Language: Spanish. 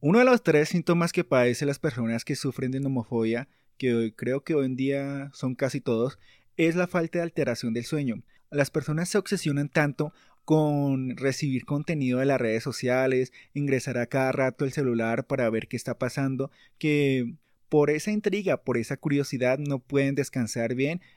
Uno de los tres síntomas que padecen las personas que sufren de nomofobia, que hoy, creo que hoy en día son casi todos, es la falta de alteración del sueño. Las personas se obsesionan tanto con recibir contenido de las redes sociales, ingresar a cada rato el celular para ver qué está pasando, que por esa intriga, por esa curiosidad no pueden descansar bien